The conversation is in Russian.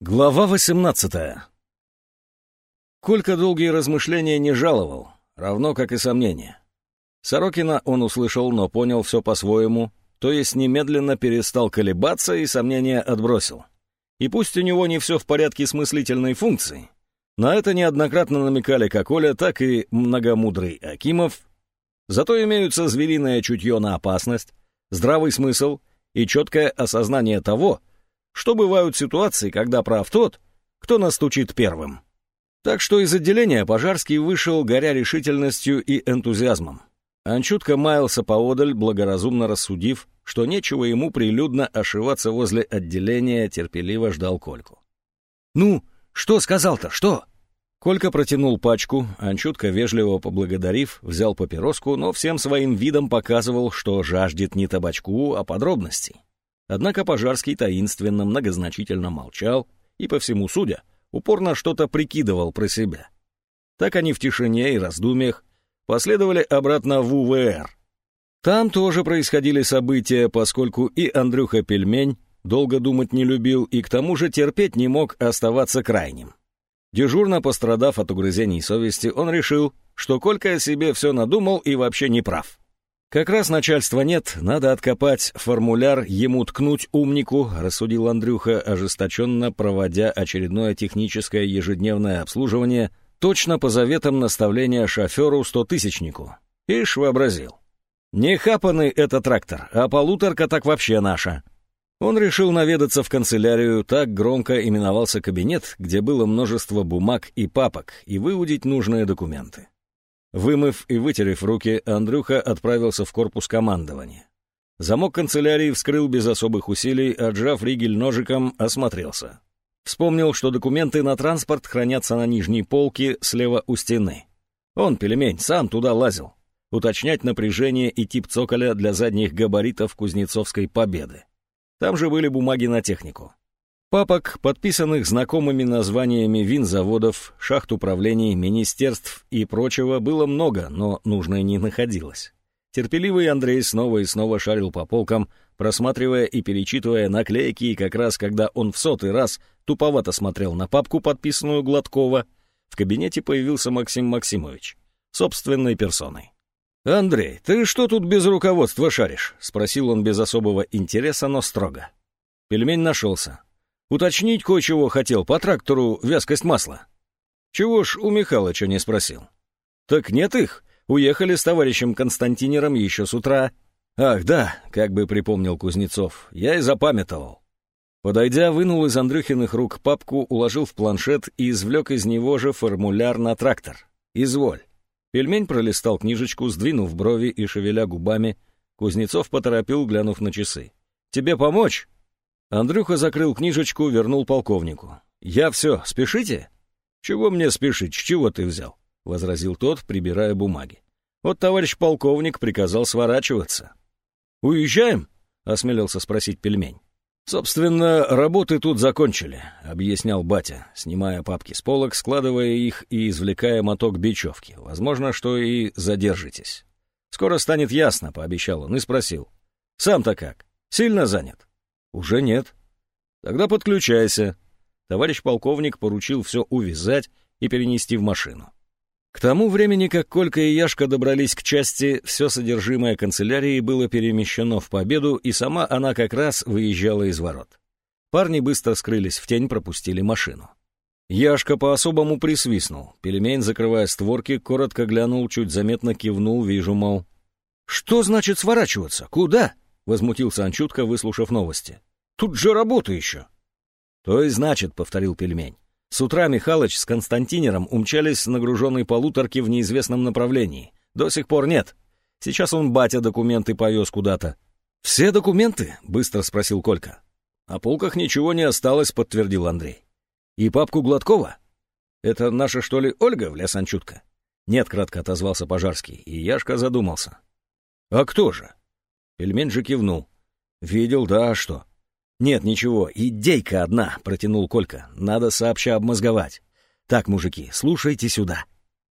Глава 18 Колька долгие размышления не жаловал, равно как и сомнения. Сорокина он услышал, но понял все по-своему, то есть немедленно перестал колебаться и сомнения отбросил. И пусть у него не все в порядке с мыслительной функцией, на это неоднократно намекали как Оля, так и многомудрый Акимов, зато имеются звериное чутье на опасность, здравый смысл и четкое осознание того, что бывают ситуации, когда прав тот, кто настучит первым. Так что из отделения Пожарский вышел, горя решительностью и энтузиазмом. Анчутка маялся поодаль, благоразумно рассудив, что нечего ему прилюдно ошиваться возле отделения, терпеливо ждал Кольку. «Ну, что сказал-то, что?» Колька протянул пачку, Анчутка, вежливо поблагодарив, взял папироску, но всем своим видом показывал, что жаждет не табачку, а подробностей. Однако Пожарский таинственно, многозначительно молчал и, по всему судя, упорно что-то прикидывал про себя. Так они в тишине и раздумьях последовали обратно в УВР. Там тоже происходили события, поскольку и Андрюха Пельмень долго думать не любил и к тому же терпеть не мог оставаться крайним. Дежурно пострадав от угрызений совести, он решил, что Колька о себе все надумал и вообще не прав. «Как раз начальства нет, надо откопать формуляр, ему ткнуть умнику», рассудил Андрюха, ожесточенно проводя очередное техническое ежедневное обслуживание, точно по заветам наставления шоферу-стотысячнику. Ишь вообразил. «Не хапанный это трактор, а полуторка так вообще наша». Он решил наведаться в канцелярию, так громко именовался кабинет, где было множество бумаг и папок, и выудить нужные документы. Вымыв и вытерев руки, Андрюха отправился в корпус командования. Замок канцелярии вскрыл без особых усилий, отжав ригель ножиком, осмотрелся. Вспомнил, что документы на транспорт хранятся на нижней полке слева у стены. Он, пельмень, сам туда лазил. Уточнять напряжение и тип цоколя для задних габаритов Кузнецовской победы. Там же были бумаги на технику. Папок, подписанных знакомыми названиями винзаводов, шахт управлений, министерств и прочего, было много, но нужное не находилось. Терпеливый Андрей снова и снова шарил по полкам, просматривая и перечитывая наклейки, и как раз когда он в сотый раз туповато смотрел на папку, подписанную Гладкова, в кабинете появился Максим Максимович, собственной персоной. «Андрей, ты что тут без руководства шаришь?» — спросил он без особого интереса, но строго. Пельмень нашелся. Уточнить кое-чего хотел по трактору вязкость масла. Чего ж у Михалыча не спросил? Так нет их. Уехали с товарищем Константинером еще с утра. Ах, да, как бы припомнил Кузнецов, я и запамятовал. Подойдя, вынул из Андрюхиных рук папку, уложил в планшет и извлек из него же формуляр на трактор. «Изволь». Пельмень пролистал книжечку, сдвинув брови и шевеля губами. Кузнецов поторопил, глянув на часы. «Тебе помочь?» Андрюха закрыл книжечку, вернул полковнику. «Я все, спешите?» «Чего мне спешить, с чего ты взял?» — возразил тот, прибирая бумаги. «Вот товарищ полковник приказал сворачиваться». «Уезжаем?» — осмелился спросить пельмень. «Собственно, работы тут закончили», — объяснял батя, снимая папки с полок, складывая их и извлекая моток бечевки. «Возможно, что и задержитесь». «Скоро станет ясно», — пообещал он и спросил. «Сам-то как? Сильно занят?» «Уже нет». «Тогда подключайся». Товарищ полковник поручил все увязать и перенести в машину. К тому времени, как Колька и Яшка добрались к части, все содержимое канцелярии было перемещено в победу, и сама она как раз выезжала из ворот. Парни быстро скрылись в тень, пропустили машину. Яшка по-особому присвистнул. Пельмень, закрывая створки, коротко глянул, чуть заметно кивнул, вижу, мол. «Что значит сворачиваться? Куда?» — возмутился Анчутка, выслушав новости. Тут же работа еще. То и значит, — повторил пельмень. С утра Михалыч с Константинером умчались с нагруженной полуторки в неизвестном направлении. До сих пор нет. Сейчас он батя документы повез куда-то. «Все документы?» — быстро спросил Колька. «На полках ничего не осталось», — подтвердил Андрей. «И папку Гладкова?» «Это наша, что ли, Ольга?» — влез Анчутка. «Нет», — кратко отозвался Пожарский, и Яшка задумался. «А кто же?» Пельмень же кивнул. «Видел, да, что?» «Нет, ничего, идейка одна», — протянул Колька. «Надо сообща обмозговать. Так, мужики, слушайте сюда.